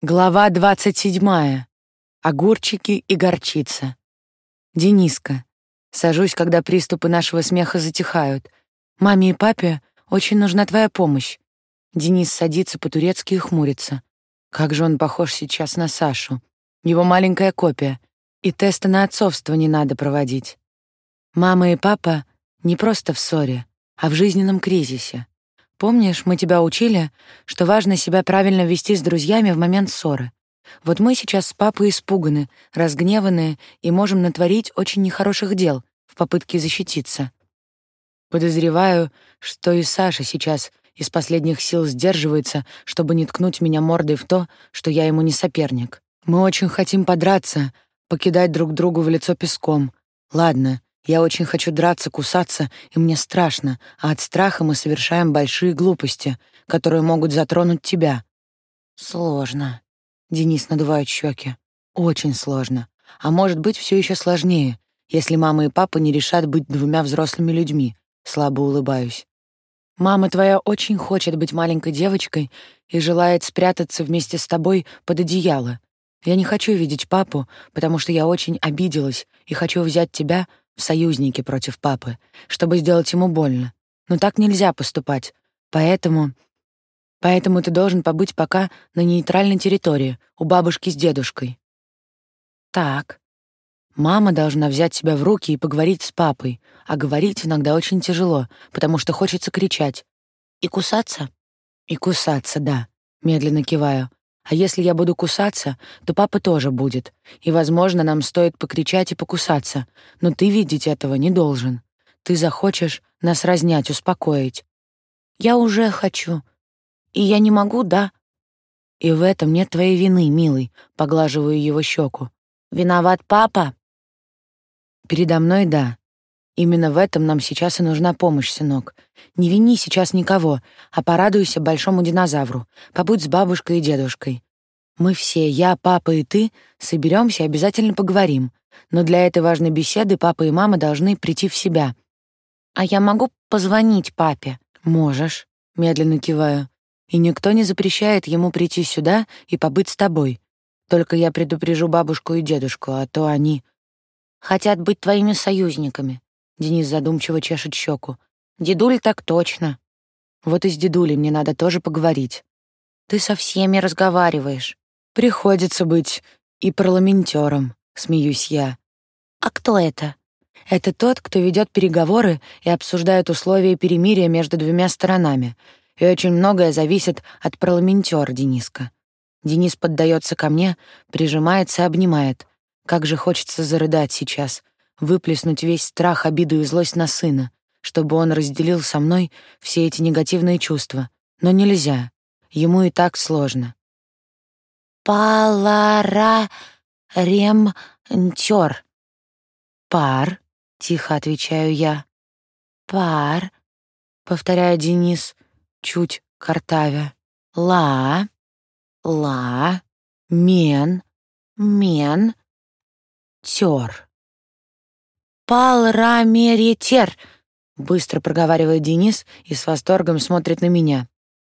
Глава двадцать седьмая. Огурчики и горчица. Дениска. Сажусь, когда приступы нашего смеха затихают. Маме и папе очень нужна твоя помощь. Денис садится по-турецки и хмурится. Как же он похож сейчас на Сашу. Его маленькая копия. И теста на отцовство не надо проводить. Мама и папа не просто в ссоре, а в жизненном кризисе. Помнишь, мы тебя учили, что важно себя правильно вести с друзьями в момент ссоры? Вот мы сейчас с папой испуганы, разгневанные и можем натворить очень нехороших дел в попытке защититься. Подозреваю, что и Саша сейчас из последних сил сдерживается, чтобы не ткнуть меня мордой в то, что я ему не соперник. Мы очень хотим подраться, покидать друг другу в лицо песком. Ладно, я очень хочу драться, кусаться, и мне страшно, а от страха мы совершаем большие глупости, которые могут затронуть тебя. Сложно. Денис надувает щеки. Очень сложно. А может быть, все еще сложнее, если мама и папа не решат быть двумя взрослыми людьми. Слабо улыбаюсь. Мама твоя очень хочет быть маленькой девочкой и желает спрятаться вместе с тобой под одеяло. Я не хочу видеть папу, потому что я очень обиделась и хочу взять тебя союзники против папы, чтобы сделать ему больно. Но так нельзя поступать. Поэтому... Поэтому ты должен побыть пока на нейтральной территории, у бабушки с дедушкой. Так. Мама должна взять себя в руки и поговорить с папой, а говорить иногда очень тяжело, потому что хочется кричать. И кусаться? И кусаться, да. Медленно киваю. А если я буду кусаться, то папа тоже будет. И, возможно, нам стоит покричать и покусаться. Но ты видеть этого не должен. Ты захочешь нас разнять, успокоить. Я уже хочу. И я не могу, да? И в этом нет твоей вины, милый, поглаживаю его щеку. Виноват папа? Передо мной да. Именно в этом нам сейчас и нужна помощь, сынок. Не вини сейчас никого, а порадуйся большому динозавру. Побудь с бабушкой и дедушкой. Мы все, я, папа и ты, соберемся и обязательно поговорим. Но для этой важной беседы папа и мама должны прийти в себя. А я могу позвонить папе? Можешь, медленно киваю. И никто не запрещает ему прийти сюда и побыть с тобой. Только я предупрежу бабушку и дедушку, а то они хотят быть твоими союзниками. Денис задумчиво чешет щеку. Дедуль так точно. Вот и с дедулей мне надо тоже поговорить. Ты со всеми разговариваешь. Приходится быть и парламентером, смеюсь я. А кто это? Это тот, кто ведет переговоры и обсуждает условия перемирия между двумя сторонами. И очень многое зависит от парламентера, Дениска. Денис поддается ко мне, прижимается и обнимает. Как же хочется зарыдать сейчас, выплеснуть весь страх, обиду и злость на сына, чтобы он разделил со мной все эти негативные чувства. Но нельзя. Ему и так сложно. «Палара ремтер». «Пар», — тихо отвечаю я. «Пар», — повторяет Денис, чуть картавя. «Ла, ла, мен, мен, тер». «Палрамеретер», — быстро проговаривает Денис и с восторгом смотрит на меня.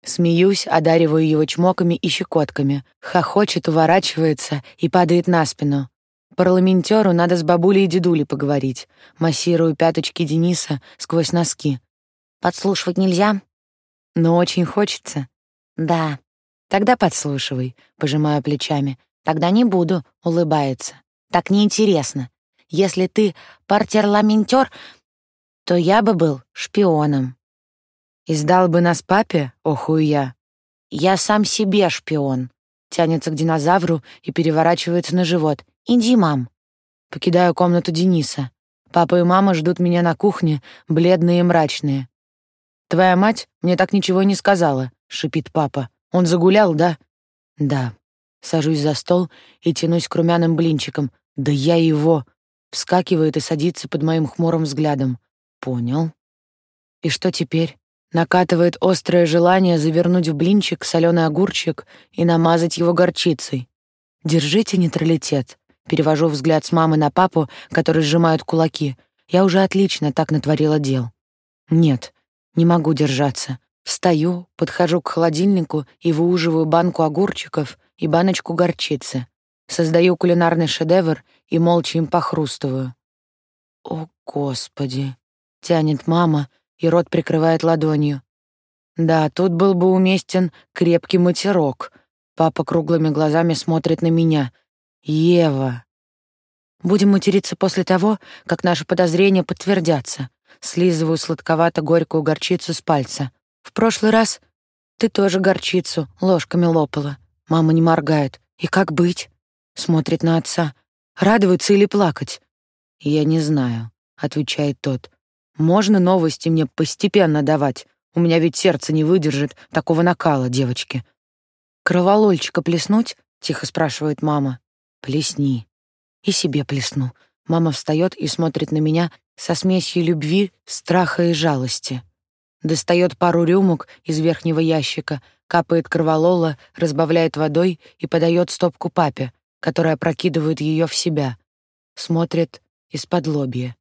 Смеюсь, одариваю его чмоками и щекотками. Хохочет, уворачивается и падает на спину. Парламентеру надо с бабулей и дедулей поговорить. Массирую пяточки Дениса сквозь носки. Подслушивать нельзя? Но очень хочется. Да. Тогда подслушивай, пожимаю плечами. Тогда не буду, улыбается. Так неинтересно. Если ты парламентер, то я бы был шпионом. И сдал бы нас папе, охую я. Я сам себе шпион. Тянется к динозавру и переворачивается на живот. Иди, мам. Покидаю комнату Дениса. Папа и мама ждут меня на кухне, бледные и мрачные. «Твоя мать мне так ничего не сказала», — шипит папа. «Он загулял, да?» «Да». Сажусь за стол и тянусь к румяным блинчикам. «Да я его...» Вскакивает и садится под моим хмурым взглядом. «Понял». «И что теперь?» Накатывает острое желание завернуть в блинчик соленый огурчик и намазать его горчицей. «Держите нейтралитет». Перевожу взгляд с мамы на папу, который сжимают кулаки. Я уже отлично так натворила дел. Нет, не могу держаться. Встаю, подхожу к холодильнику и выуживаю банку огурчиков и баночку горчицы. Создаю кулинарный шедевр и молча им похрустываю. «О, Господи!» — тянет мама, и рот прикрывает ладонью. Да, тут был бы уместен крепкий матерок. Папа круглыми глазами смотрит на меня. «Ева!» Будем материться после того, как наши подозрения подтвердятся. Слизываю сладковато-горькую горчицу с пальца. В прошлый раз ты тоже горчицу ложками лопала. Мама не моргает. И как быть? Смотрит на отца. Радоваться или плакать? Я не знаю, отвечает тот. Можно новости мне постепенно давать. У меня ведь сердце не выдержит такого накала, девочки. Кроволольчика плеснуть? Тихо спрашивает мама. Плесни. И себе плесну. Мама встает и смотрит на меня со смесью любви, страха и жалости. Достает пару рюмок из верхнего ящика, капает кроволола, разбавляет водой и подает стопку папе, которая прокидывает ее в себя. Смотрит из-под лобья.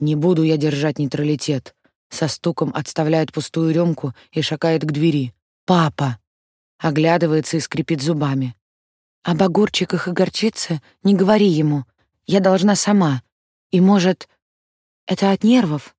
Не буду я держать нейтралитет. Со стуком отставляет пустую рюмку и шагает к двери. «Папа!» Оглядывается и скрипит зубами. Об огурчиках и горчице не говори ему. Я должна сама. И, может, это от нервов?